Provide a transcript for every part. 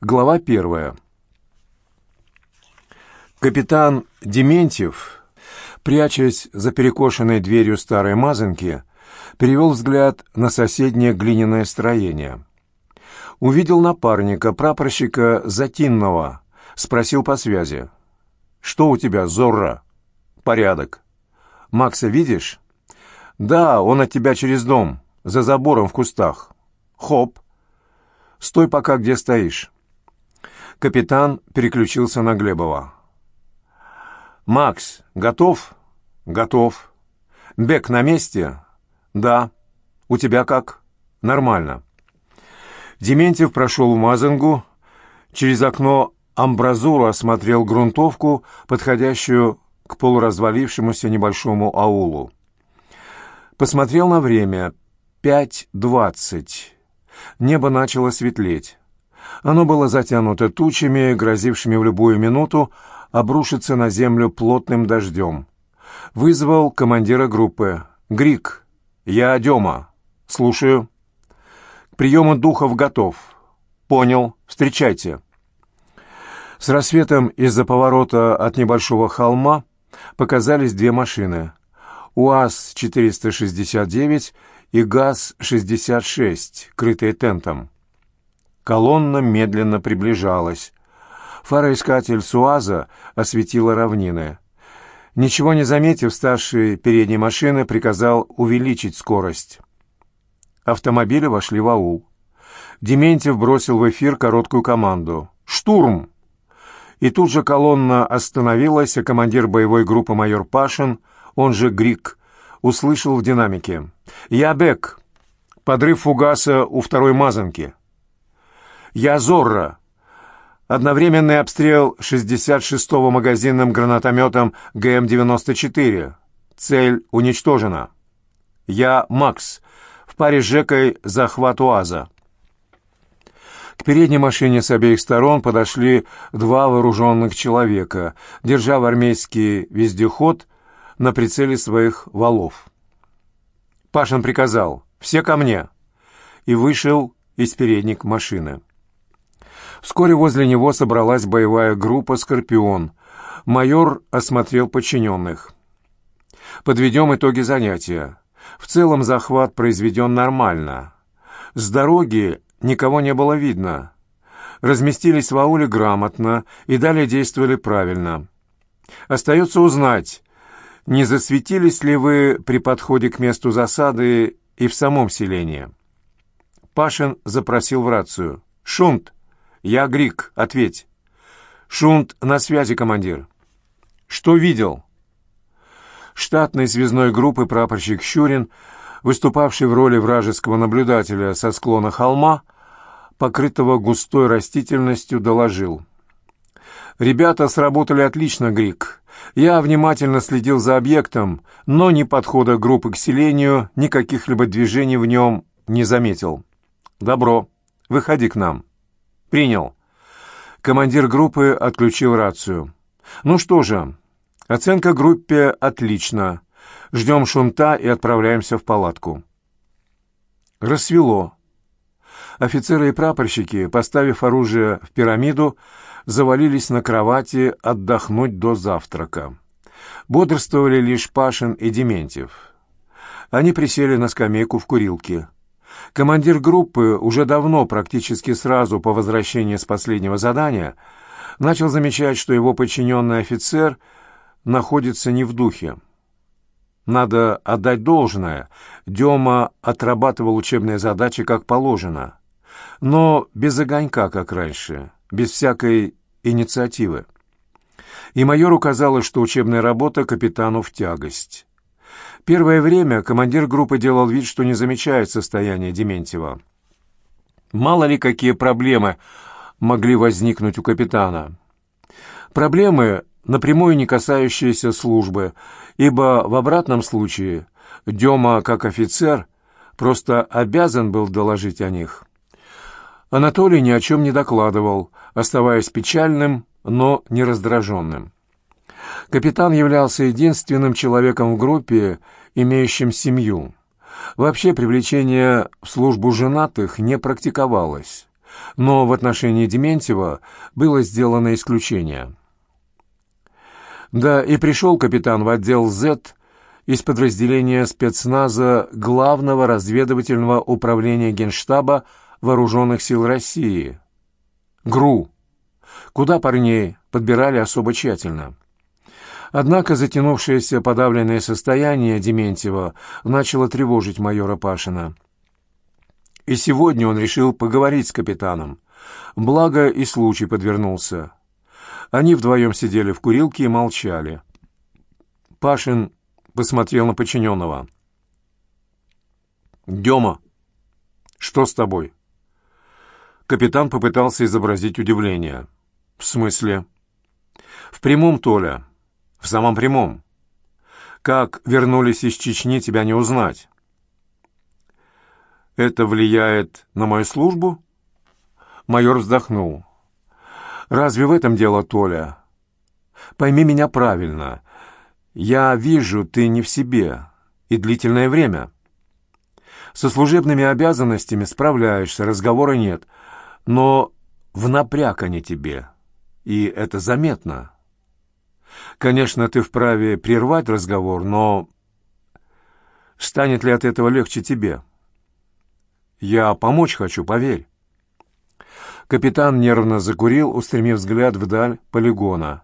Глава первая. Капитан Дементьев, прячась за перекошенной дверью старой мазанки, перевел взгляд на соседнее глиняное строение. Увидел напарника, прапорщика Затинного, спросил по связи. «Что у тебя, Зорро?» «Порядок». «Макса видишь?» «Да, он от тебя через дом, за забором в кустах». «Хоп!» «Стой пока, где стоишь». Капитан переключился на Глебова. «Макс, готов?» «Готов». «Бек на месте?» «Да». «У тебя как?» «Нормально». Дементьев прошел Мазангу, через окно амбразуру осмотрел грунтовку, подходящую к полуразвалившемуся небольшому аулу. Посмотрел на время. Пять двадцать. Небо начало светлеть. Оно было затянуто тучами, грозившими в любую минуту обрушиться на землю плотным дождем. Вызвал командира группы. «Грик, я Дема. Слушаю». «К приему духов готов». «Понял. Встречайте». С рассветом из-за поворота от небольшого холма показались две машины. УАЗ-469 и ГАЗ-66, крытые тентом. Колонна медленно приближалась. Фароискатель Суаза осветила равнины. Ничего не заметив, старший передней машины приказал увеличить скорость. Автомобили вошли в аул. Дементьев бросил в эфир короткую команду. «Штурм!» И тут же колонна остановилась, а командир боевой группы майор Пашин, он же Грик, услышал в динамике. «Я Бек. Подрыв фугаса у второй мазанки». «Я Зорро». Одновременный обстрел 66-го магазинным гранатометом ГМ-94. Цель уничтожена. «Я Макс. В паре с Жекой захват УАЗа». К передней машине с обеих сторон подошли два вооруженных человека, держа в армейский вездеход на прицеле своих валов. Пашин приказал «Все ко мне!» и вышел из передник машины. Вскоре возле него собралась боевая группа «Скорпион». Майор осмотрел подчиненных. Подведем итоги занятия. В целом захват произведен нормально. С дороги никого не было видно. Разместились в ауле грамотно и далее действовали правильно. Остается узнать, не засветились ли вы при подходе к месту засады и в самом селении. Пашин запросил в рацию. «Шунт!» «Я Грик, ответь». «Шунт на связи, командир». «Что видел?» Штатный связной группы прапорщик Щурин, выступавший в роли вражеского наблюдателя со склона холма, покрытого густой растительностью, доложил. «Ребята сработали отлично, Грик. Я внимательно следил за объектом, но ни подхода группы к селению, ни каких-либо движений в нем не заметил. Добро. Выходи к нам». «Принял». Командир группы отключил рацию. «Ну что же, оценка группе отлично. Ждем шунта и отправляемся в палатку». Рассвело. Офицеры и прапорщики, поставив оружие в пирамиду, завалились на кровати отдохнуть до завтрака. Бодрствовали лишь Пашин и Дементьев. Они присели на скамейку в курилке. Командир группы уже давно, практически сразу по возвращении с последнего задания, начал замечать, что его подчиненный офицер находится не в духе. Надо отдать должное, Дема отрабатывал учебные задачи как положено, но без огонька, как раньше, без всякой инициативы. И майору казалось, что учебная работа капитану в тягость. Первое время командир группы делал вид, что не замечает состояние Дементьева. Мало ли какие проблемы могли возникнуть у капитана. Проблемы, напрямую не касающиеся службы, ибо в обратном случае Дема, как офицер, просто обязан был доложить о них. Анатолий ни о чем не докладывал, оставаясь печальным, но не раздраженным. Капитан являлся единственным человеком в группе, имеющим семью. Вообще привлечение в службу женатых не практиковалось. но в отношении Дементьева было сделано исключение. Да, и пришел капитан в отдел «З» из подразделения спецназа Главного разведывательного управления Генштаба Вооруженных сил России. ГРУ, куда парней подбирали особо тщательно. Однако затянувшееся подавленное состояние Дементьева начало тревожить майора Пашина. И сегодня он решил поговорить с капитаном. Благо и случай подвернулся. Они вдвоем сидели в курилке и молчали. Пашин посмотрел на подчиненного. «Дема, что с тобой?» Капитан попытался изобразить удивление. «В смысле?» «В прямом, Толя. В самом прямом. Как вернулись из Чечни, тебя не узнать». «Это влияет на мою службу?» Майор вздохнул. «Разве в этом дело, Толя? Пойми меня правильно. Я вижу, ты не в себе, и длительное время. Со служебными обязанностями справляешься, разговора нет, но в напряг они тебе, и это заметно. Конечно, ты вправе прервать разговор, но станет ли от этого легче тебе? Я помочь хочу, поверь. Капитан нервно закурил, устремив взгляд вдаль полигона,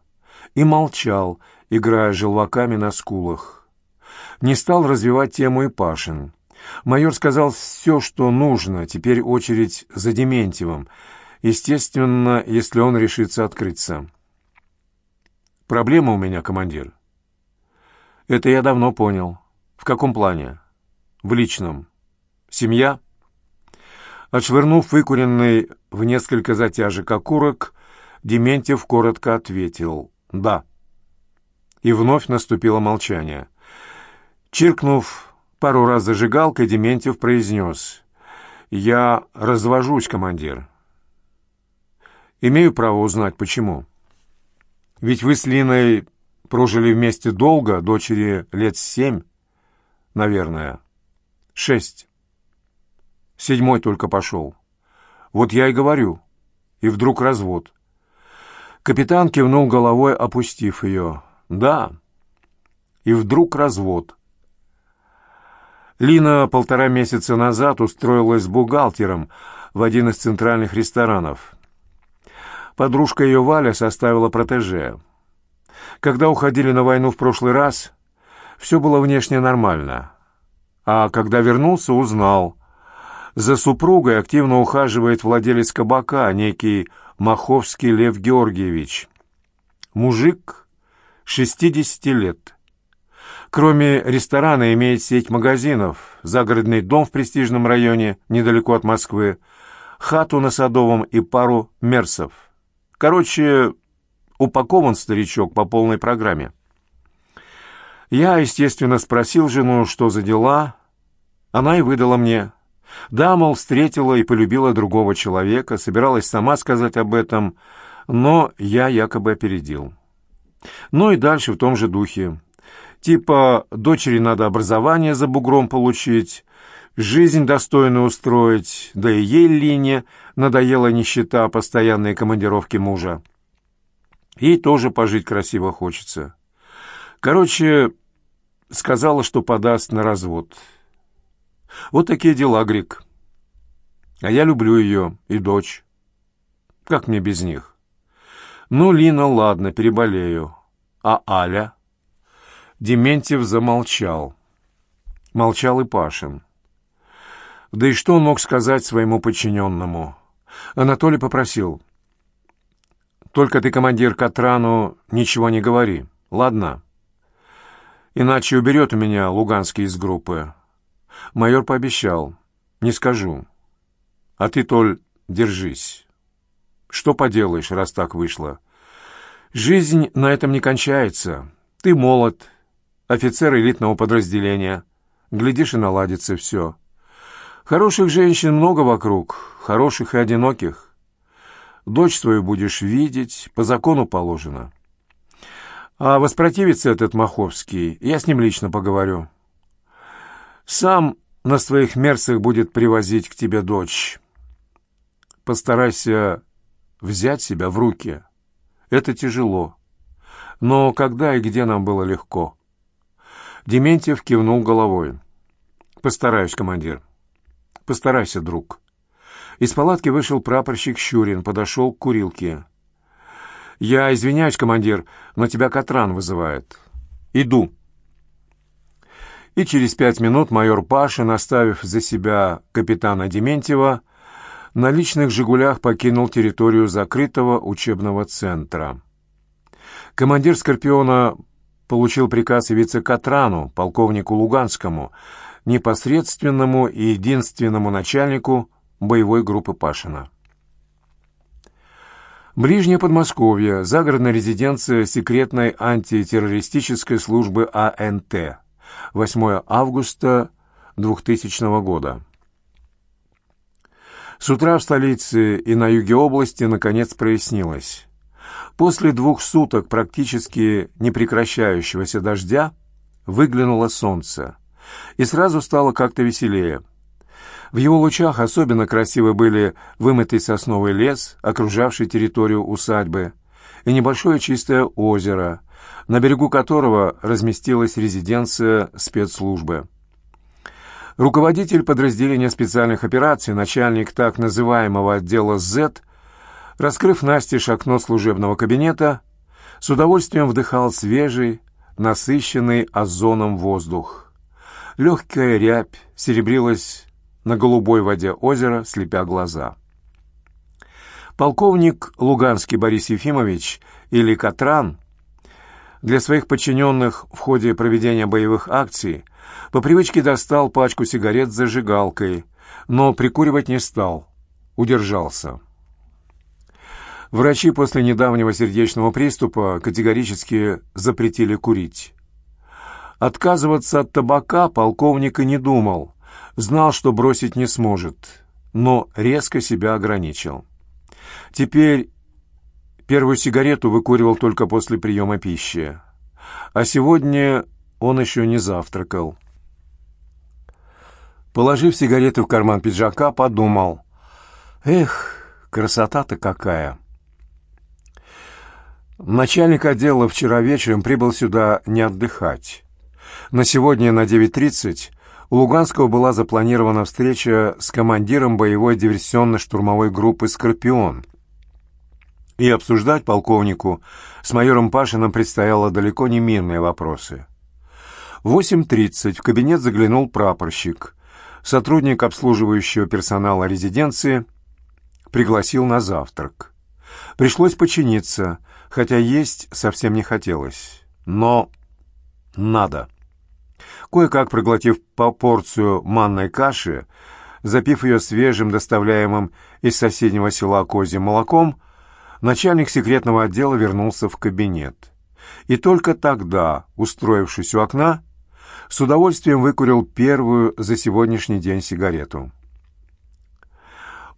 и молчал, играя желваками на скулах. Не стал развивать тему и Пашин. Майор сказал все, что нужно, теперь очередь за Дементьевым, естественно, если он решится открыться. «Проблема у меня, командир». «Это я давно понял. В каком плане?» «В личном. Семья?» Отшвырнув выкуренный в несколько затяжек окурок, Дементьев коротко ответил «Да». И вновь наступило молчание. Чиркнув пару раз зажигалкой, Дементьев произнес «Я развожусь, командир». «Имею право узнать, почему?» «Ведь вы с Линой прожили вместе долго, дочери лет семь, наверное. Шесть». Седьмой только пошел. Вот я и говорю. И вдруг развод. Капитан кивнул головой, опустив ее. Да. И вдруг развод. Лина полтора месяца назад устроилась бухгалтером в один из центральных ресторанов. Подружка ее Валя составила протеже. Когда уходили на войну в прошлый раз, все было внешне нормально. А когда вернулся, узнал – за супругой активно ухаживает владелец кабака, некий Маховский Лев Георгиевич. Мужик 60 лет. Кроме ресторана имеет сеть магазинов, загородный дом в престижном районе, недалеко от Москвы, хату на Садовом и пару мерсов. Короче, упакован старичок по полной программе. Я, естественно, спросил жену, что за дела. Она и выдала мне – да, мол, встретила и полюбила другого человека, собиралась сама сказать об этом, но я якобы опередил. Ну и дальше в том же духе. Типа, дочери надо образование за бугром получить, жизнь достойную устроить, да и ей Лине надоела нищета, постоянные командировки мужа. Ей тоже пожить красиво хочется. Короче, сказала, что подаст на развод. Вот такие дела, Грик. А я люблю ее и дочь. Как мне без них? Ну, Лина, ладно, переболею. А Аля? Дементьев замолчал. Молчал и Пашин. Да и что он мог сказать своему подчиненному? Анатолий попросил. «Только ты, командир Катрану, ничего не говори, ладно? Иначе уберет у меня Луганский из группы. Майор пообещал. «Не скажу. А ты, Толь, держись. Что поделаешь, раз так вышло? Жизнь на этом не кончается. Ты молод, офицер элитного подразделения. Глядишь, и наладится все. Хороших женщин много вокруг, хороших и одиноких. Дочь свою будешь видеть, по закону положено. А воспротивится этот Маховский, я с ним лично поговорю». Сам на своих мерцах будет привозить к тебе дочь. постарайся взять себя в руки. Это тяжело. Но когда и где нам было легко? Дементьев кивнул головой. «Постараюсь, командир. Постарайся, друг». Из палатки вышел прапорщик Щурин, подошел к курилке. «Я извиняюсь, командир, но тебя Катран вызывает. Иду». И через пять минут майор Пашин, оставив за себя капитана Дементьева, на личных «Жигулях» покинул территорию закрытого учебного центра. Командир «Скорпиона» получил приказ явиться Катрану, полковнику Луганскому, непосредственному и единственному начальнику боевой группы Пашина. Ближнее Подмосковье, загородная резиденция секретной антитеррористической службы АНТ, 8 августа 2000 года. С утра в столице и на юге области наконец прояснилось. После двух суток практически непрекращающегося дождя выглянуло солнце, и сразу стало как-то веселее. В его лучах особенно красивы были вымытый сосновый лес, окружавший территорию усадьбы, и небольшое чистое озеро, на берегу которого разместилась резиденция спецслужбы. Руководитель подразделения специальных операций, начальник так называемого отдела «З», раскрыв настежь окно служебного кабинета, с удовольствием вдыхал свежий, насыщенный озоном воздух. Легкая рябь серебрилась на голубой воде озера, слепя глаза. Полковник Луганский Борис Ефимович, или Катран, для своих подчиненных в ходе проведения боевых акций по привычке достал пачку сигарет с зажигалкой, но прикуривать не стал, удержался. Врачи после недавнего сердечного приступа категорически запретили курить. Отказываться от табака полковник и не думал, знал, что бросить не сможет, но резко себя ограничил. Теперь первую сигарету выкуривал только после приема пищи, а сегодня он еще не завтракал. Положив сигареты в карман пиджака, подумал. «Эх, красота-то какая!» Начальник отдела вчера вечером прибыл сюда не отдыхать. На сегодня на 9.30 у Луганского была запланирована встреча с командиром боевой диверсионно-штурмовой группы «Скорпион». И обсуждать полковнику с майором Пашиным предстояло далеко не мирные вопросы. В 8.30 в кабинет заглянул прапорщик сотрудник обслуживающего персонала резиденции пригласил на завтрак. Пришлось подчиниться, хотя есть совсем не хотелось. Но надо. Кое-как проглотив по порцию манной каши, запив ее свежим, доставляемым из соседнего села козьим молоком, начальник секретного отдела вернулся в кабинет. И только тогда, устроившись у окна, с удовольствием выкурил первую за сегодняшний день сигарету.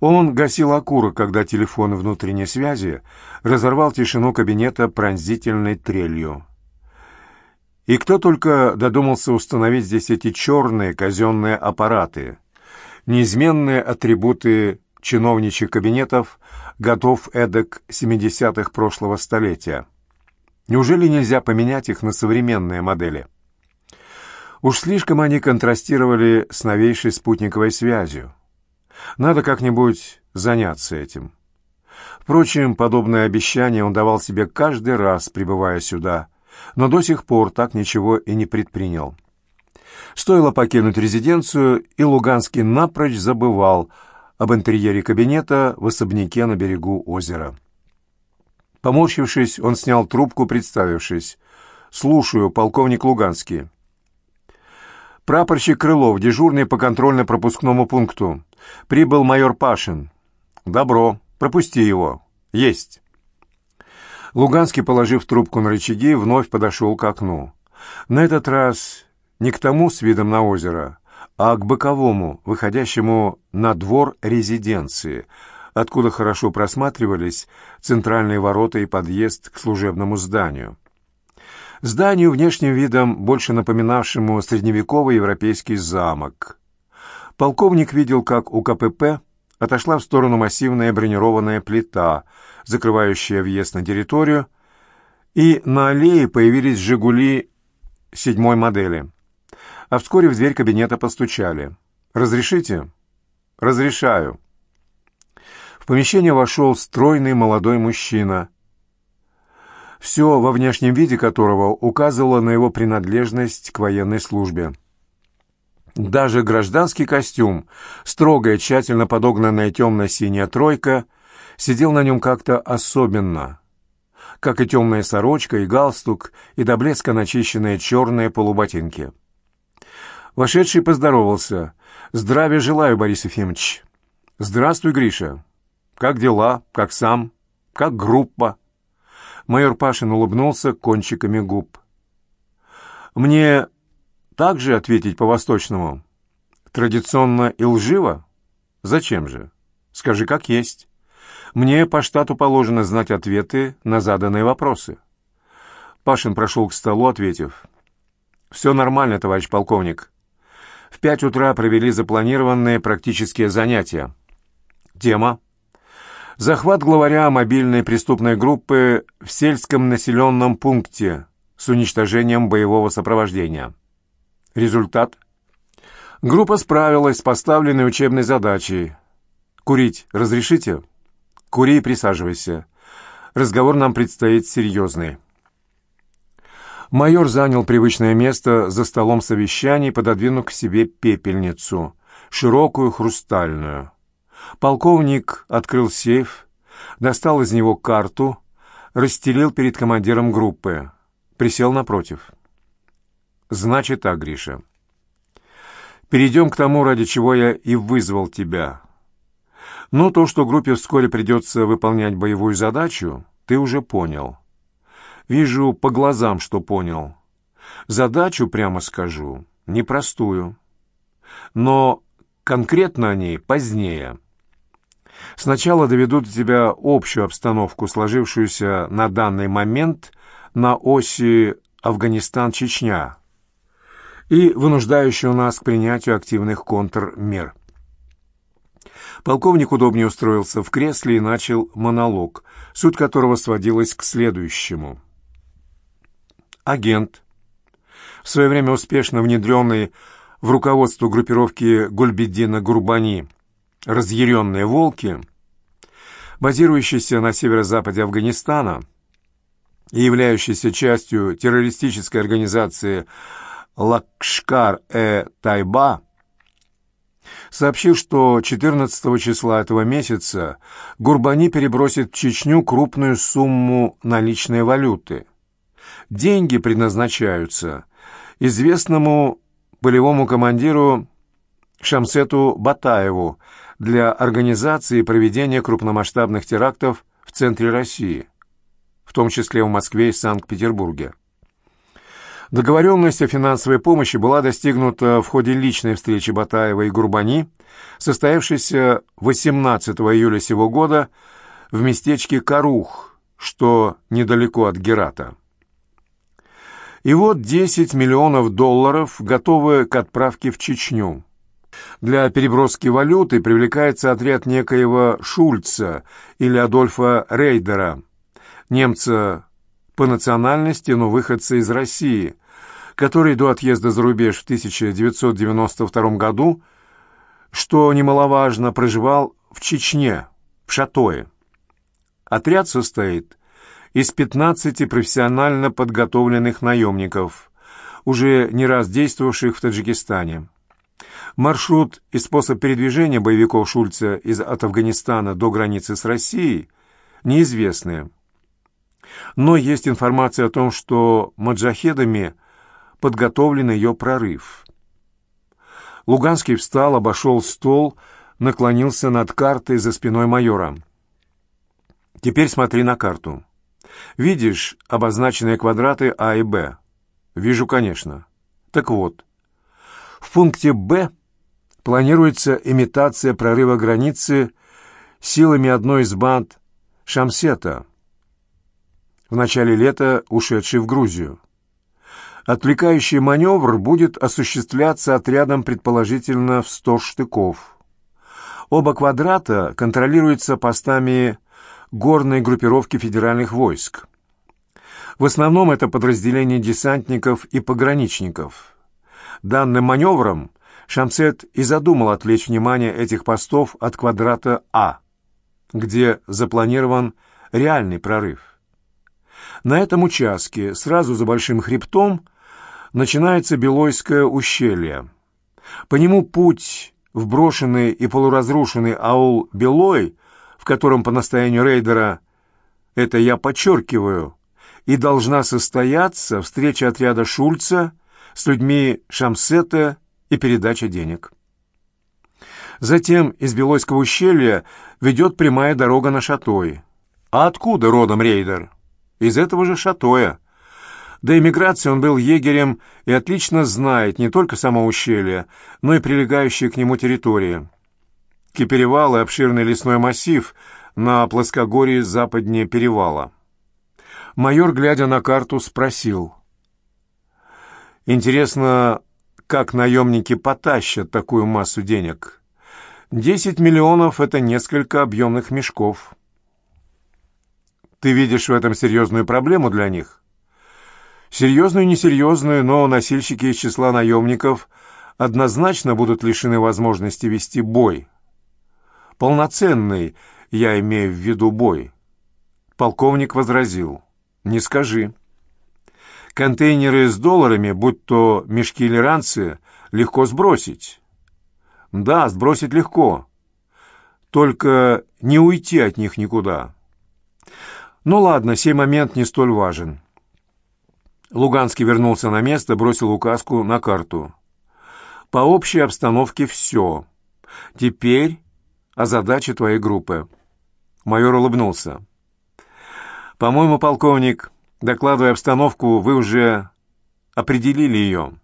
Он гасил окурок, когда телефон внутренней связи разорвал тишину кабинета пронзительной трелью. И кто только додумался установить здесь эти черные казенные аппараты, неизменные атрибуты чиновничьих кабинетов, готов эдак 70-х прошлого столетия. Неужели нельзя поменять их на современные модели? Уж слишком они контрастировали с новейшей спутниковой связью. Надо как-нибудь заняться этим. Впрочем, подобное обещание он давал себе каждый раз, прибывая сюда, но до сих пор так ничего и не предпринял. Стоило покинуть резиденцию, и Луганский напрочь забывал об интерьере кабинета в особняке на берегу озера. Поморщившись, он снял трубку, представившись. «Слушаю, полковник Луганский». «Прапорщик Крылов, дежурный по контрольно-пропускному пункту. Прибыл майор Пашин». «Добро. Пропусти его». «Есть». Луганский, положив трубку на рычаги, вновь подошел к окну. На этот раз не к тому с видом на озеро, а к боковому, выходящему на двор резиденции, откуда хорошо просматривались центральные ворота и подъезд к служебному зданию. Зданию внешним видом, больше напоминавшему средневековый европейский замок. Полковник видел, как у КПП отошла в сторону массивная бронированная плита, закрывающая въезд на территорию, и на аллее появились «Жигули» седьмой модели. А вскоре в дверь кабинета постучали. «Разрешите?» «Разрешаю». В помещение вошел стройный молодой мужчина, все во внешнем виде которого указывало на его принадлежность к военной службе. Даже гражданский костюм, строгая, тщательно подогнанная темно-синяя тройка, сидел на нем как-то особенно, как и темная сорочка, и галстук, и до блеска начищенные черные полуботинки. Вошедший поздоровался. «Здравия желаю, Борис Ефимович». «Здравствуй, Гриша. Как дела? Как сам? Как группа?» Майор Пашин улыбнулся кончиками губ. «Мне также ответить по-восточному? Традиционно и лживо? Зачем же? Скажи, как есть. Мне по штату положено знать ответы на заданные вопросы». Пашин прошел к столу, ответив. «Все нормально, товарищ полковник. В пять утра провели запланированные практические занятия. Тема Захват главаря мобильной преступной группы в сельском населенном пункте с уничтожением боевого сопровождения. Результат. Группа справилась с поставленной учебной задачей. «Курить разрешите?» «Кури и присаживайся. Разговор нам предстоит серьезный». Майор занял привычное место за столом совещаний, пододвинув к себе пепельницу, широкую, хрустальную. Полковник открыл сейф, достал из него карту, расстелил перед командиром группы, присел напротив. «Значит так, Гриша. Перейдем к тому, ради чего я и вызвал тебя. Ну, то, что группе вскоре придется выполнять боевую задачу, ты уже понял. Вижу по глазам, что понял. Задачу, прямо скажу, непростую. Но конкретно о ней позднее». Сначала доведут до тебя общую обстановку, сложившуюся на данный момент на оси Афганистан-Чечня и вынуждающую нас к принятию активных контрмер. Полковник удобнее устроился в кресле и начал монолог, суть которого сводилась к следующему. Агент, в свое время успешно внедренный в руководство группировки Гульбеддина Гурбани, разъяренные волки, базирующиеся на северо-западе Афганистана и являющиеся частью террористической организации Лакшкар-э-Тайба, сообщил, что 14 числа этого месяца Гурбани перебросит в Чечню крупную сумму наличной валюты. Деньги предназначаются известному полевому командиру Шамсету Батаеву для организации и проведения крупномасштабных терактов в центре России, в том числе в Москве и Санкт-Петербурге. Договоренность о финансовой помощи была достигнута в ходе личной встречи Батаева и Гурбани, состоявшейся 18 июля сего года в местечке Карух, что недалеко от Герата. И вот 10 миллионов долларов готовы к отправке в Чечню. Для переброски валюты привлекается отряд некоего Шульца или Адольфа Рейдера, немца по национальности, но выходца из России, который до отъезда за рубеж в 1992 году, что немаловажно, проживал в Чечне, в Шатое. Отряд состоит из 15 профессионально подготовленных наемников, уже не раз действовавших в Таджикистане. Маршрут и способ передвижения боевиков Шульца из, от Афганистана до границы с Россией неизвестны. Но есть информация о том, что маджахедами подготовлен ее прорыв. Луганский встал, обошел стол, наклонился над картой за спиной майора. «Теперь смотри на карту. Видишь обозначенные квадраты А и Б?» «Вижу, конечно. Так вот, в пункте «Б» планируется имитация прорыва границы силами одной из банд Шамсета, в начале лета ушедшей в Грузию. Отвлекающий маневр будет осуществляться отрядом предположительно в 100 штыков. Оба квадрата контролируются постами горной группировки федеральных войск. В основном это подразделение десантников и пограничников. Данным маневром Шамсет и задумал отвлечь внимание этих постов от квадрата А, где запланирован реальный прорыв. На этом участке, сразу за Большим хребтом, начинается Белойское ущелье. По нему путь в брошенный и полуразрушенный аул Белой, в котором по настоянию рейдера, это я подчеркиваю, и должна состояться встреча отряда Шульца с людьми Шамсета и передача денег. Затем из Белойского ущелья ведет прямая дорога на Шатой. А откуда родом рейдер? Из этого же Шатоя. До эмиграции он был егерем и отлично знает не только само ущелье, но и прилегающие к нему территории. Киперевал и обширный лесной массив на плоскогорье западнее Перевала. Майор, глядя на карту, спросил. «Интересно, как наемники потащат такую массу денег? Десять миллионов — это несколько объемных мешков». «Ты видишь в этом серьезную проблему для них?» Серьезную несерьезную, но носильщики из числа наемников однозначно будут лишены возможности вести бой. Полноценный, я имею в виду бой. Полковник возразил. Не скажи. Контейнеры с долларами, будь то мешки или ранцы, легко сбросить. Да, сбросить легко. Только не уйти от них никуда. Ну ладно, сей момент не столь важен. Луганский вернулся на место, бросил указку на карту. «По общей обстановке все. Теперь о задаче твоей группы». Майор улыбнулся. «По-моему, полковник, докладывая обстановку, вы уже определили ее.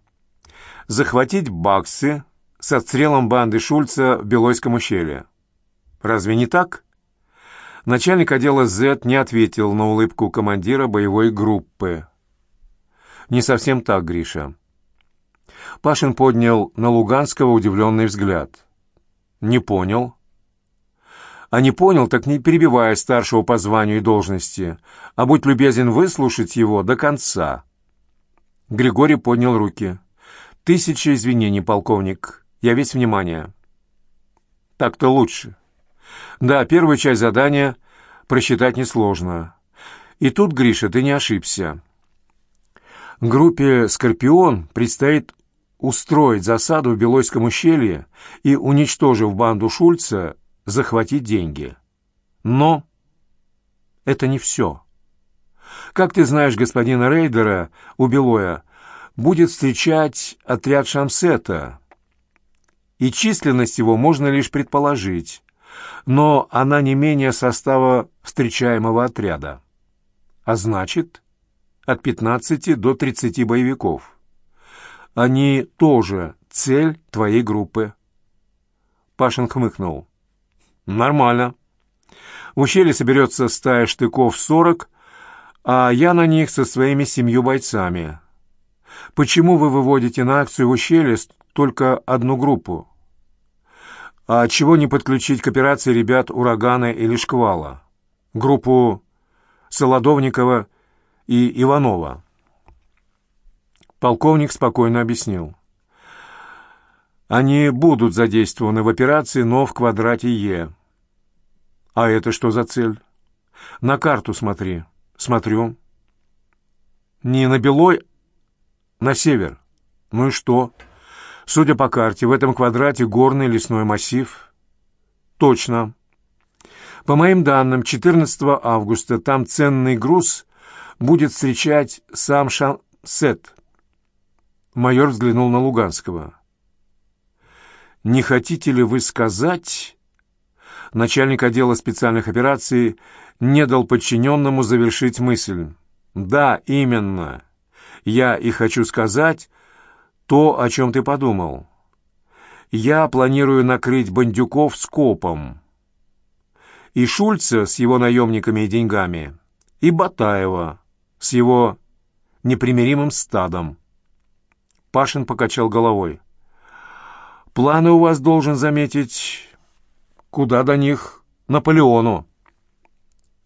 Захватить баксы с отстрелом банды Шульца в Белойском ущелье. Разве не так?» Начальник отдела Z не ответил на улыбку командира боевой группы. «Не совсем так, Гриша». Пашин поднял на Луганского удивленный взгляд. «Не понял». «А не понял, так не перебивая старшего по званию и должности, а будь любезен выслушать его до конца». Григорий поднял руки. «Тысяча извинений, полковник. Я весь внимание». «Так-то лучше». «Да, первую часть задания просчитать несложно. И тут, Гриша, ты не ошибся». Группе «Скорпион» предстоит устроить засаду в Белойском ущелье и, уничтожив банду Шульца, захватить деньги. Но это не все. Как ты знаешь, господина Рейдера у Белоя будет встречать отряд Шамсета, и численность его можно лишь предположить, но она не менее состава встречаемого отряда. А значит, от 15 до 30 боевиков. Они тоже цель твоей группы. Пашин хмыкнул. Нормально. В ущелье соберется стая штыков 40, а я на них со своими семью бойцами. Почему вы выводите на акцию в ущелье только одну группу? А чего не подключить к операции ребят «Урагана» или «Шквала»? Группу Солодовникова и Иванова. Полковник спокойно объяснил. Они будут задействованы в операции, но в квадрате Е. А это что за цель? На карту смотри. Смотрю. Не на Белой, на север. Ну и что? Судя по карте, в этом квадрате горный лесной массив. Точно. По моим данным, 14 августа там ценный груз будет встречать сам Шансет. Майор взглянул на Луганского. «Не хотите ли вы сказать...» Начальник отдела специальных операций не дал подчиненному завершить мысль. «Да, именно. Я и хочу сказать то, о чем ты подумал. Я планирую накрыть бандюков скопом. И Шульца с его наемниками и деньгами, и Батаева, с его непримиримым стадом. Пашин покачал головой. «Планы у вас, должен заметить, Куда до них Наполеону?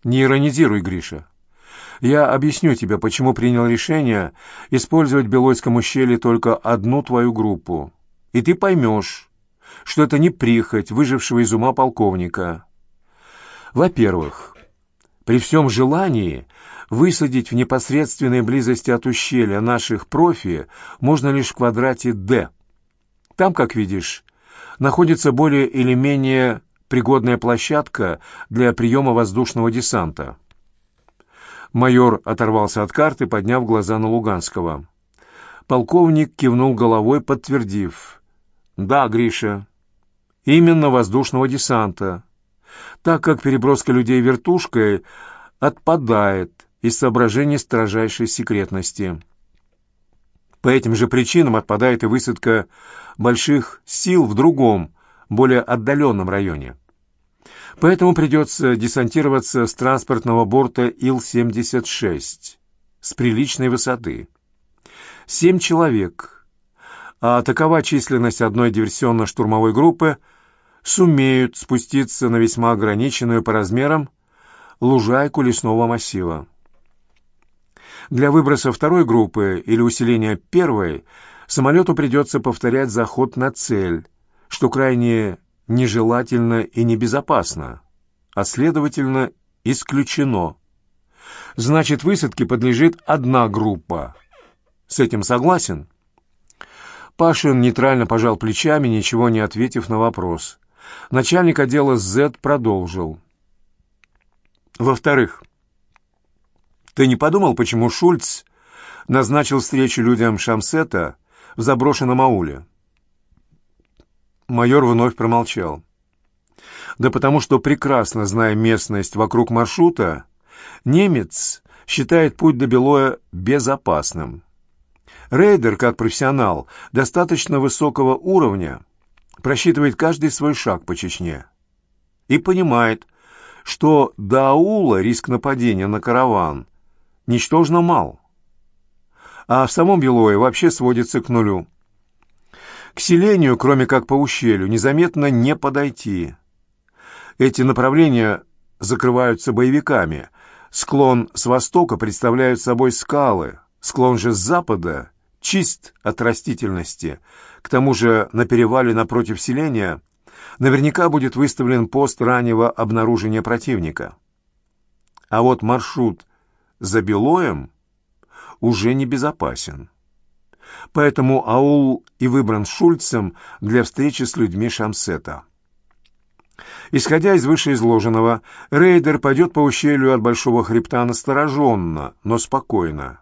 Не иронизируй, Гриша. Я объясню тебе, почему принял решение использовать в Белойском ущелье только одну твою группу. И ты поймешь, что это не прихоть выжившего из ума полковника. Во-первых, при всем желании высадить в непосредственной близости от ущелья наших профи можно лишь в квадрате «Д». Там, как видишь, находится более или менее пригодная площадка для приема воздушного десанта. Майор оторвался от карты, подняв глаза на Луганского. Полковник кивнул головой, подтвердив. «Да, Гриша, именно воздушного десанта, так как переброска людей вертушкой отпадает из соображений строжайшей секретности. По этим же причинам отпадает и высадка больших сил в другом, более отдаленном районе. Поэтому придется десантироваться с транспортного борта Ил-76 с приличной высоты. Семь человек, а такова численность одной диверсионно-штурмовой группы, сумеют спуститься на весьма ограниченную по размерам лужайку лесного массива. Для выброса второй группы или усиления первой самолету придется повторять заход на цель, что крайне нежелательно и небезопасно, а, следовательно, исключено. Значит, высадке подлежит одна группа. С этим согласен? Пашин нейтрально пожал плечами, ничего не ответив на вопрос. Начальник отдела Z продолжил. Во-вторых, ты не подумал, почему Шульц назначил встречу людям Шамсета в заброшенном ауле? Майор вновь промолчал. Да потому что, прекрасно зная местность вокруг маршрута, немец считает путь до Белоя безопасным. Рейдер, как профессионал, достаточно высокого уровня, просчитывает каждый свой шаг по Чечне и понимает, что до аула риск нападения на караван ничтожно мал, а в самом Белое вообще сводится к нулю. К селению, кроме как по ущелью, незаметно не подойти. Эти направления закрываются боевиками. Склон с востока представляют собой скалы, склон же с запада чист от растительности. К тому же на перевале напротив селения наверняка будет выставлен пост раннего обнаружения противника. А вот маршрут за Белоем уже небезопасен. Поэтому аул и выбран Шульцем для встречи с людьми Шамсета. Исходя из вышеизложенного, рейдер пойдет по ущелью от Большого Хребта настороженно, но спокойно.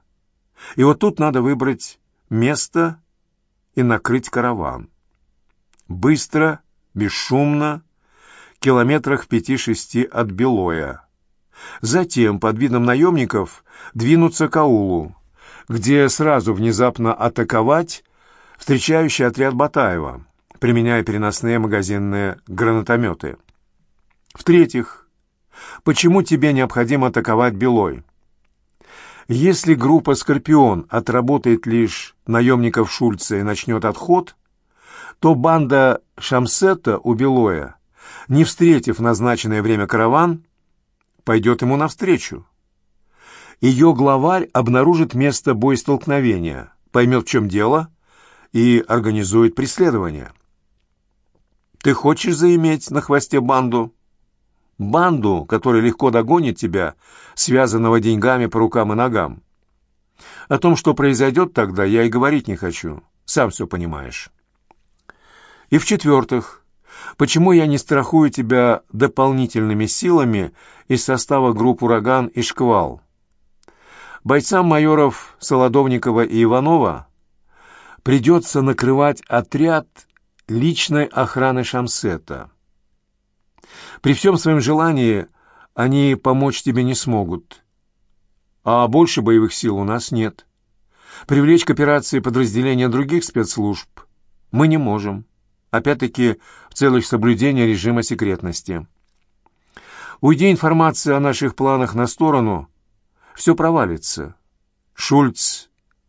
И вот тут надо выбрать место и накрыть караван. Быстро, бесшумно, километрах в пяти-шести от Белоя. Затем, под видом наемников, двинуться к аулу, где сразу внезапно атаковать встречающий отряд Батаева, применяя переносные магазинные гранатометы. В-третьих, почему тебе необходимо атаковать Белой? Если группа «Скорпион» отработает лишь наемников Шульца и начнет отход, то банда Шамсета у Белоя, не встретив назначенное время караван, пойдет ему навстречу ее главарь обнаружит место боестолкновения, поймет, в чем дело, и организует преследование. Ты хочешь заиметь на хвосте банду? Банду, которая легко догонит тебя, связанного деньгами по рукам и ногам. О том, что произойдет тогда, я и говорить не хочу. Сам все понимаешь. И в-четвертых, почему я не страхую тебя дополнительными силами из состава групп «Ураган» и «Шквал»? Бойцам майоров Солодовникова и Иванова придется накрывать отряд личной охраны Шамсета. При всем своем желании они помочь тебе не смогут. А больше боевых сил у нас нет. Привлечь к операции подразделения других спецслужб мы не можем. Опять-таки в целых соблюдения режима секретности. Уйди информация о наших планах на сторону – все провалится. Шульц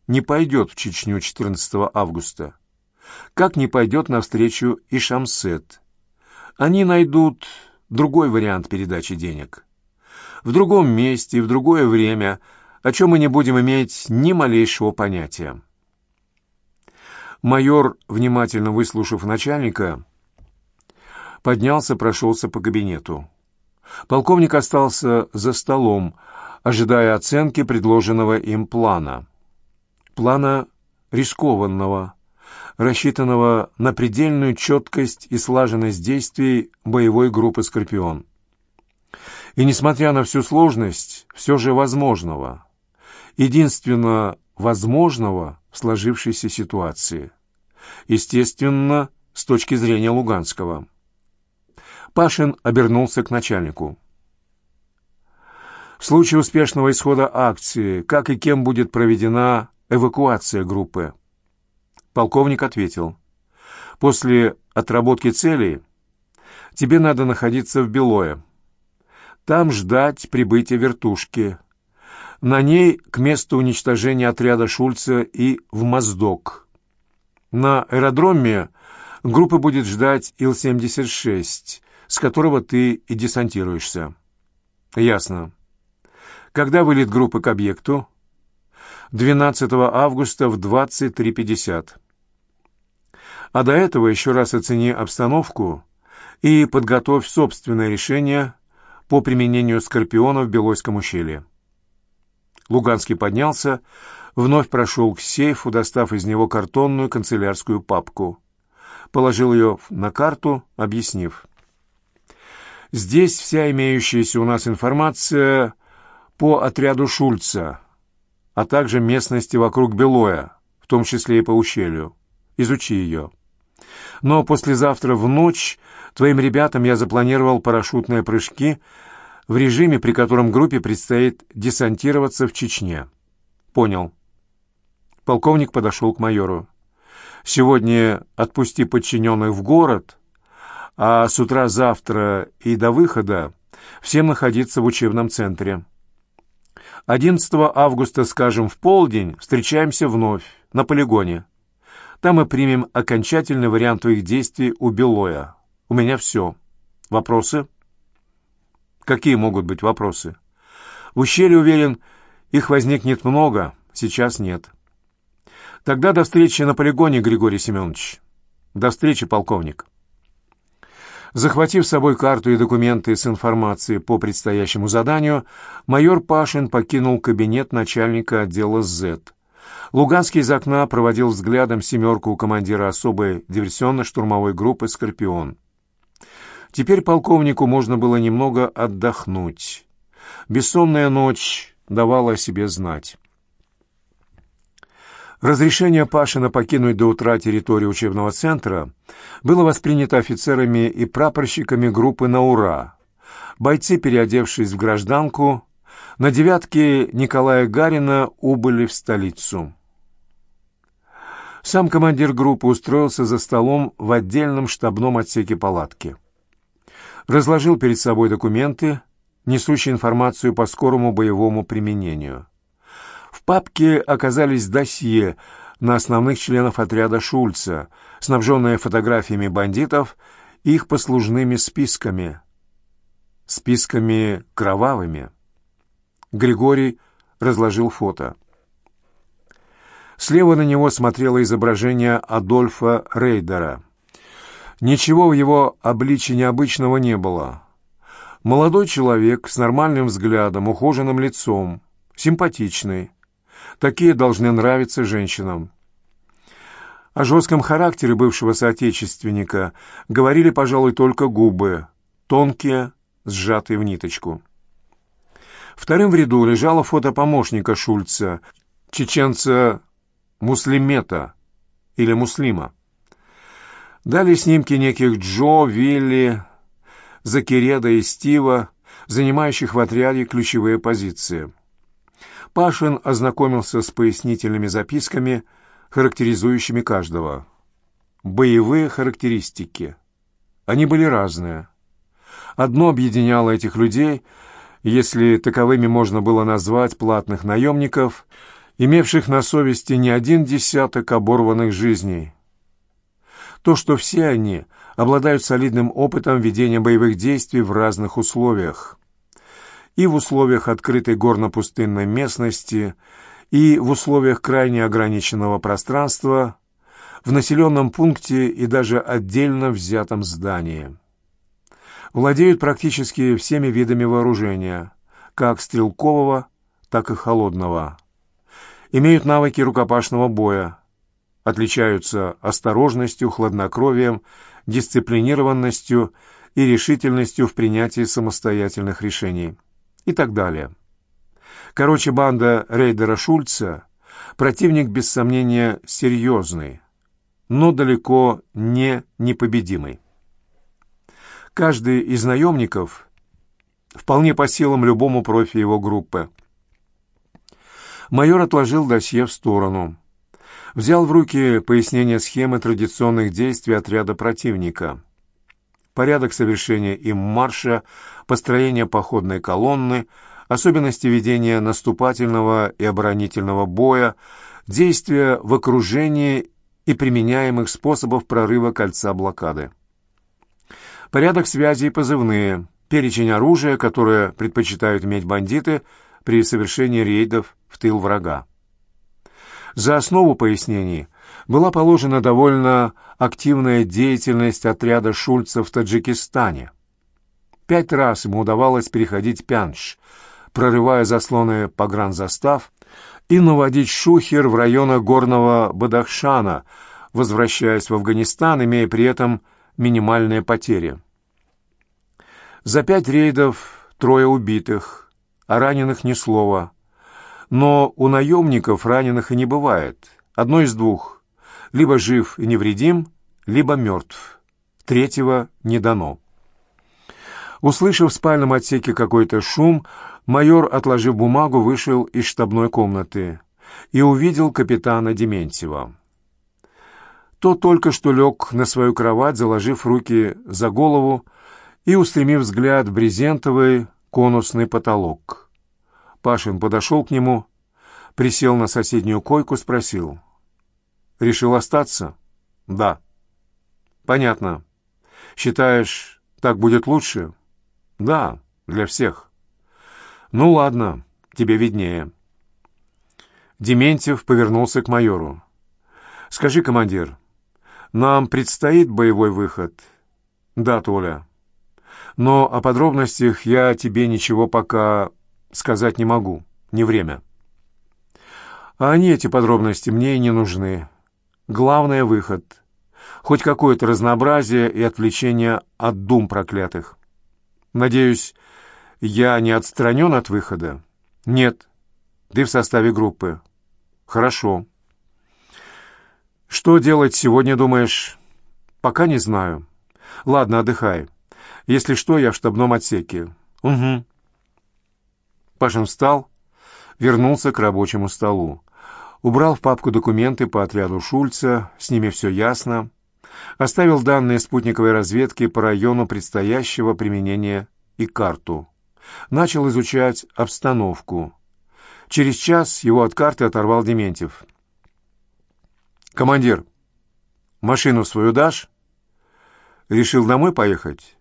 не пойдет в Чечню 14 августа. Как не пойдет навстречу и Шамсет. Они найдут другой вариант передачи денег. В другом месте и в другое время, о чем мы не будем иметь ни малейшего понятия. Майор, внимательно выслушав начальника, поднялся, прошелся по кабинету. Полковник остался за столом, ожидая оценки предложенного им плана. Плана рискованного, рассчитанного на предельную четкость и слаженность действий боевой группы «Скорпион». И несмотря на всю сложность, все же возможного. Единственно возможного в сложившейся ситуации. Естественно, с точки зрения Луганского. Пашин обернулся к начальнику. В случае успешного исхода акции, как и кем будет проведена эвакуация группы? Полковник ответил. После отработки целей тебе надо находиться в Белое. Там ждать прибытия вертушки. На ней к месту уничтожения отряда Шульца и в Моздок. На аэродроме группа будет ждать Ил-76, с которого ты и десантируешься. Ясно. Когда вылет группы к объекту? 12 августа в 23.50. А до этого еще раз оцени обстановку и подготовь собственное решение по применению «Скорпиона» в Белойском ущелье. Луганский поднялся, вновь прошел к сейфу, достав из него картонную канцелярскую папку. Положил ее на карту, объяснив. «Здесь вся имеющаяся у нас информация по отряду Шульца, а также местности вокруг Белоя, в том числе и по ущелью. Изучи ее. Но послезавтра в ночь твоим ребятам я запланировал парашютные прыжки в режиме, при котором группе предстоит десантироваться в Чечне. Понял. Полковник подошел к майору. Сегодня отпусти подчиненных в город, а с утра завтра и до выхода всем находиться в учебном центре. 11 августа, скажем, в полдень встречаемся вновь на полигоне. Там мы примем окончательный вариант твоих действий у Белоя. У меня все. Вопросы? Какие могут быть вопросы? В ущелье, уверен, их возникнет много, сейчас нет. Тогда до встречи на полигоне, Григорий Семенович. До встречи, полковник. Захватив с собой карту и документы с информацией по предстоящему заданию, майор Пашин покинул кабинет начальника отдела «З». Луганский из окна проводил взглядом семерку у командира особой диверсионно-штурмовой группы «Скорпион». Теперь полковнику можно было немного отдохнуть. Бессонная ночь давала о себе знать. Разрешение Пашина покинуть до утра территорию учебного центра было воспринято офицерами и прапорщиками группы на ура. Бойцы, переодевшись в гражданку, на девятке Николая Гарина убыли в столицу. Сам командир группы устроился за столом в отдельном штабном отсеке палатки. Разложил перед собой документы, несущие информацию по скорому боевому применению. Папке оказались досье на основных членов отряда Шульца, снабженные фотографиями бандитов и их послужными списками. Списками кровавыми. Григорий разложил фото. Слева на него смотрело изображение Адольфа Рейдера. Ничего в его обличии необычного не было. Молодой человек с нормальным взглядом, ухоженным лицом, симпатичный. Такие должны нравиться женщинам. О жестком характере бывшего соотечественника говорили, пожалуй, только губы, тонкие, сжатые в ниточку. Вторым в ряду лежало фото помощника Шульца, чеченца Муслимета или Муслима. Далее снимки неких Джо, Вилли, Закиреда и Стива, занимающих в отряде ключевые позиции. Пашин ознакомился с пояснительными записками, характеризующими каждого. Боевые характеристики. Они были разные. Одно объединяло этих людей, если таковыми можно было назвать платных наемников – имевших на совести не один десяток оборванных жизней. То, что все они обладают солидным опытом ведения боевых действий в разных условиях. И в условиях открытой горно-пустынной местности, и в условиях крайне ограниченного пространства, в населенном пункте и даже отдельно взятом здании. Владеют практически всеми видами вооружения, как стрелкового, так и холодного. Имеют навыки рукопашного боя, отличаются осторожностью, хладнокровием, дисциплинированностью и решительностью в принятии самостоятельных решений и так далее. Короче, банда рейдера Шульца – противник, без сомнения, серьезный, но далеко не непобедимый. Каждый из наемников вполне по силам любому профи его группы. Майор отложил досье в сторону. Взял в руки пояснение схемы традиционных действий отряда противника. Порядок совершения им марша, построение походной колонны, особенности ведения наступательного и оборонительного боя, действия в окружении и применяемых способов прорыва кольца блокады. Порядок связи и позывные, перечень оружия, которое предпочитают иметь бандиты при совершении рейдов в тыл врага. За основу пояснений была положена довольно активная деятельность отряда Шульца в Таджикистане. Пять раз ему удавалось переходить Пянш, прорывая заслоны погранзастав и наводить шухер в районах горного Бадахшана, возвращаясь в Афганистан, имея при этом минимальные потери. За пять рейдов трое убитых, а раненых ни слова. Но у наемников раненых и не бывает. Одно из двух. Либо жив и невредим, либо мертв. Третьего не дано. Услышав в спальном отсеке какой-то шум, майор, отложив бумагу, вышел из штабной комнаты и увидел капитана Дементьева. Тот только что лег на свою кровать, заложив руки за голову и устремив взгляд в брезентовый конусный потолок. Пашин подошел к нему, присел на соседнюю койку, спросил. «Решил остаться?» «Да». «Понятно. Считаешь, так будет лучше?» «Да, для всех». «Ну ладно, тебе виднее». Дементьев повернулся к майору. «Скажи, командир, нам предстоит боевой выход?» «Да, Толя. Но о подробностях я тебе ничего пока сказать не могу. Не время. А они, эти подробности, мне и не нужны. Главное — выход. Хоть какое-то разнообразие и отвлечение от дум проклятых. Надеюсь, я не отстранен от выхода? Нет. Ты в составе группы. Хорошо. Что делать сегодня, думаешь? Пока не знаю. Ладно, отдыхай. Если что, я в штабном отсеке. Угу. Пашин встал, вернулся к рабочему столу. Убрал в папку документы по отряду Шульца, с ними все ясно. Оставил данные спутниковой разведки по району предстоящего применения и карту. Начал изучать обстановку. Через час его от карты оторвал Дементьев. «Командир, машину свою дашь?» «Решил домой поехать?»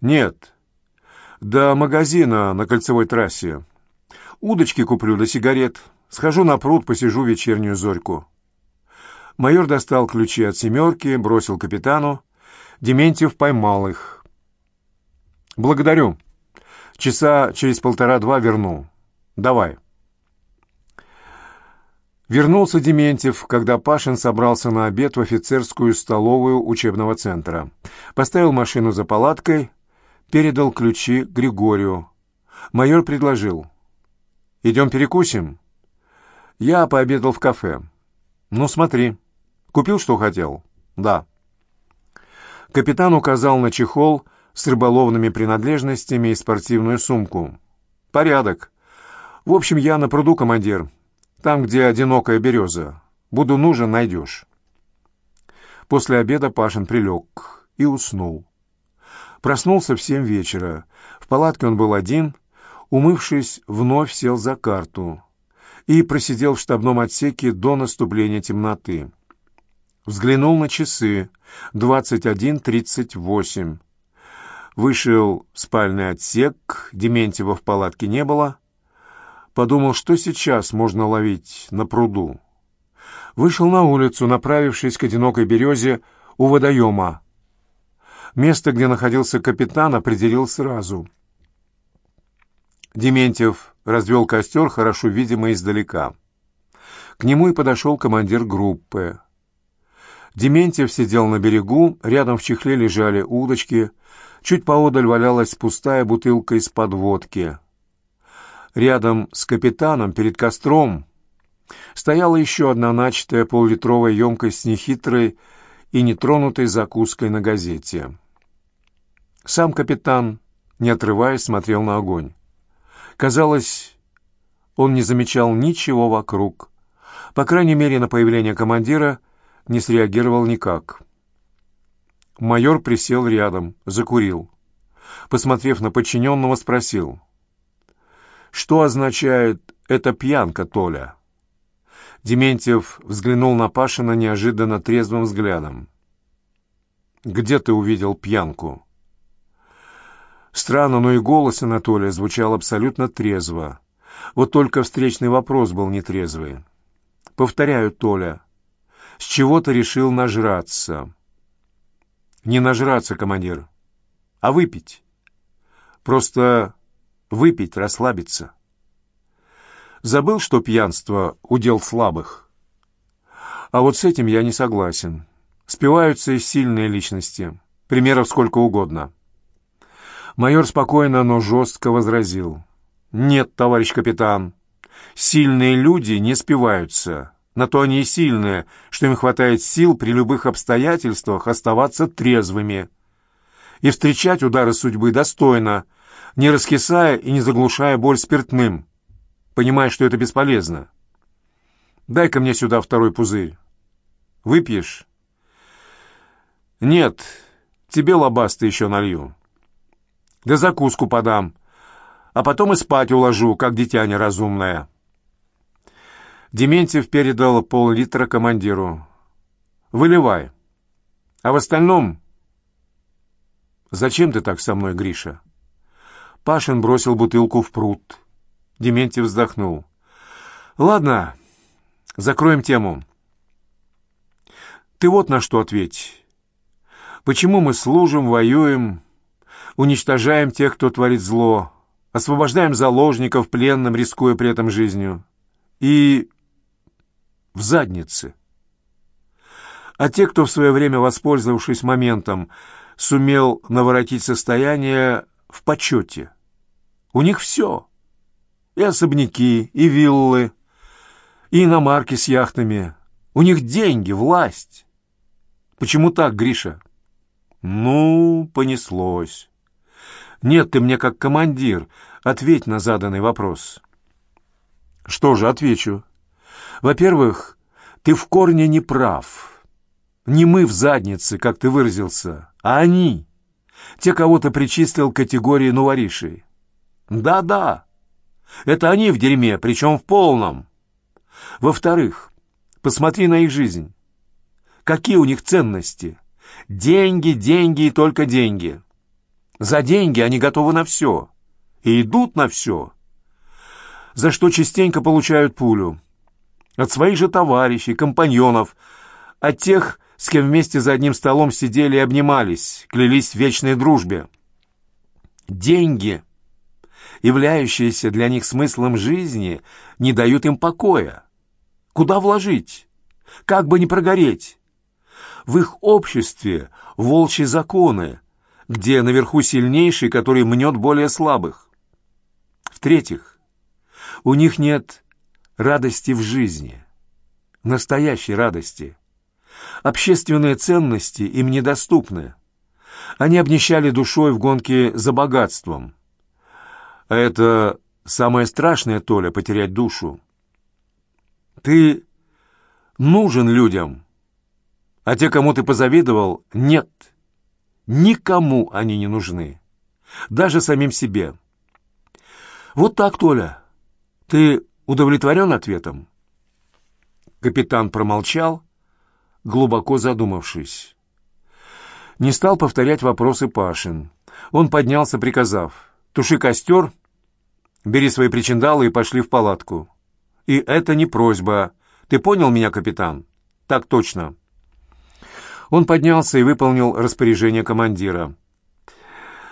«Нет. До магазина на кольцевой трассе. Удочки куплю до сигарет. Схожу на пруд, посижу вечернюю зорьку. Майор достал ключи от «семерки», бросил капитану. Дементьев поймал их. «Благодарю. Часа через полтора-два верну. Давай». Вернулся Дементьев, когда Пашин собрался на обед в офицерскую столовую учебного центра. Поставил машину за палаткой, передал ключи Григорию. Майор предложил. Идем перекусим?» «Я пообедал в кафе». «Ну, смотри. Купил, что хотел?» «Да». Капитан указал на чехол с рыболовными принадлежностями и спортивную сумку. «Порядок. В общем, я на пруду, командир. Там, где одинокая береза. Буду нужен, найдешь». После обеда Пашин прилег и уснул. Проснулся в семь вечера. В палатке он был один — умывшись, вновь сел за карту и просидел в штабном отсеке до наступления темноты. Взглянул на часы. Двадцать один тридцать восемь. Вышел в спальный отсек, Дементьева в палатке не было. Подумал, что сейчас можно ловить на пруду. Вышел на улицу, направившись к одинокой березе у водоема. Место, где находился капитан, определил сразу. Дементьев развел костер, хорошо видимо издалека. К нему и подошел командир группы. Дементьев сидел на берегу, рядом в чехле лежали удочки — Чуть поодаль валялась пустая бутылка из-под водки. Рядом с капитаном, перед костром, стояла еще одна начатая поллитровая емкость с нехитрой и нетронутой закуской на газете. Сам капитан, не отрываясь, смотрел на огонь. Казалось, он не замечал ничего вокруг. По крайней мере, на появление командира не среагировал никак. Майор присел рядом, закурил. Посмотрев на подчиненного, спросил. «Что означает эта пьянка, Толя?» Дементьев взглянул на Пашина неожиданно трезвым взглядом. «Где ты увидел пьянку?» Странно, но и голос Анатолия звучал абсолютно трезво. Вот только встречный вопрос был нетрезвый. «Повторяю, Толя, с чего ты решил нажраться?» Не нажраться, командир, а выпить. Просто выпить, расслабиться. Забыл, что пьянство — удел слабых. А вот с этим я не согласен. Спиваются и сильные личности. Примеров сколько угодно. Майор спокойно, но жестко возразил. «Нет, товарищ капитан, сильные люди не спиваются. На то они и сильные, что им хватает сил при любых обстоятельствах оставаться трезвыми и встречать удары судьбы достойно, не раскисая и не заглушая боль спиртным, понимая, что это бесполезно. «Дай-ка мне сюда второй пузырь. Выпьешь?» «Нет, тебе лобасты еще налью. Да закуску подам, а потом и спать уложу, как дитя неразумное». Дементьев передал пол-литра командиру. «Выливай. А в остальном...» «Зачем ты так со мной, Гриша?» Пашин бросил бутылку в пруд. Дементьев вздохнул. «Ладно, закроем тему. Ты вот на что ответь. Почему мы служим, воюем, уничтожаем тех, кто творит зло, освобождаем заложников пленным, рискуя при этом жизнью? И в заднице. А те, кто в свое время, воспользовавшись моментом, сумел наворотить состояние в почете. У них все. И особняки, и виллы, и иномарки с яхтами. У них деньги, власть. Почему так, Гриша? Ну, понеслось. Нет, ты мне как командир. Ответь на заданный вопрос. Что же, отвечу. Во-первых, ты в корне не прав. Не мы в заднице, как ты выразился, а они. Те, кого ты причислил к категории новоришей. Да-да, это они в дерьме, причем в полном. Во-вторых, посмотри на их жизнь. Какие у них ценности? Деньги, деньги и только деньги. За деньги они готовы на все. И идут на все. За что частенько получают пулю от своих же товарищей, компаньонов, от тех, с кем вместе за одним столом сидели и обнимались, клялись в вечной дружбе. Деньги, являющиеся для них смыслом жизни, не дают им покоя. Куда вложить? Как бы не прогореть? В их обществе волчьи законы, где наверху сильнейший, который мнет более слабых. В-третьих, у них нет радости в жизни, настоящей радости. Общественные ценности им недоступны. Они обнищали душой в гонке за богатством. А это самое страшное, Толя, потерять душу. Ты нужен людям, а те, кому ты позавидовал, нет. Никому они не нужны, даже самим себе. Вот так, Толя. Ты удовлетворен ответом?» Капитан промолчал, глубоко задумавшись. Не стал повторять вопросы Пашин. Он поднялся, приказав. «Туши костер, бери свои причиндалы и пошли в палатку». «И это не просьба. Ты понял меня, капитан?» «Так точно». Он поднялся и выполнил распоряжение командира.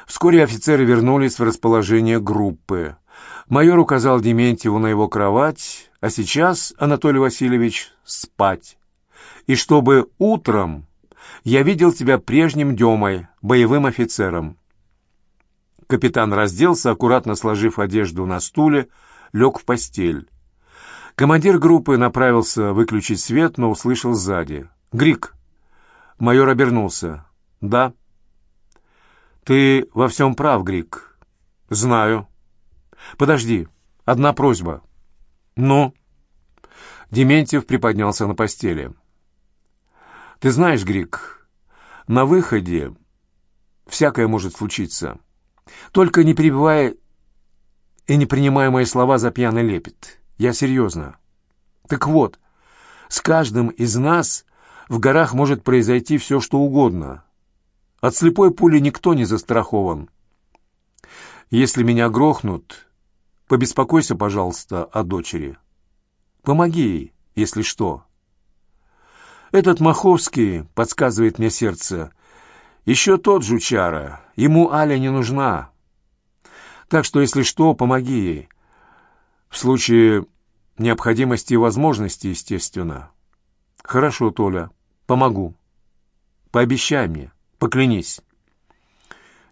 Вскоре офицеры вернулись в расположение группы. Майор указал Дементьеву на его кровать, а сейчас, Анатолий Васильевич, спать. И чтобы утром я видел тебя прежним Демой, боевым офицером. Капитан разделся, аккуратно сложив одежду на стуле, лег в постель. Командир группы направился выключить свет, но услышал сзади. «Грик!» Майор обернулся. «Да». «Ты во всем прав, Грик». «Знаю». «Подожди, одна просьба». «Ну?» Дементьев приподнялся на постели. «Ты знаешь, Грик, на выходе всякое может случиться. Только не перебивая и не принимая мои слова за пьяный лепет. Я серьезно. Так вот, с каждым из нас в горах может произойти все, что угодно. От слепой пули никто не застрахован. Если меня грохнут, побеспокойся, пожалуйста, о дочери. Помоги ей, если что. Этот Маховский, подсказывает мне сердце, еще тот жучара, ему Аля не нужна. Так что, если что, помоги ей. В случае необходимости и возможности, естественно. Хорошо, Толя, помогу. Пообещай мне, поклянись.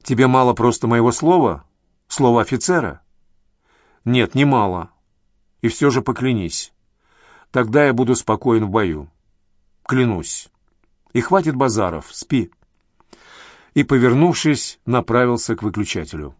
Тебе мало просто моего слова? Слова офицера? Нет, не мало. И все же поклянись. Тогда я буду спокоен в бою. Клянусь. И хватит базаров, спи. И, повернувшись, направился к выключателю.